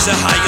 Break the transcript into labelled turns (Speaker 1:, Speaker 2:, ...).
Speaker 1: is a high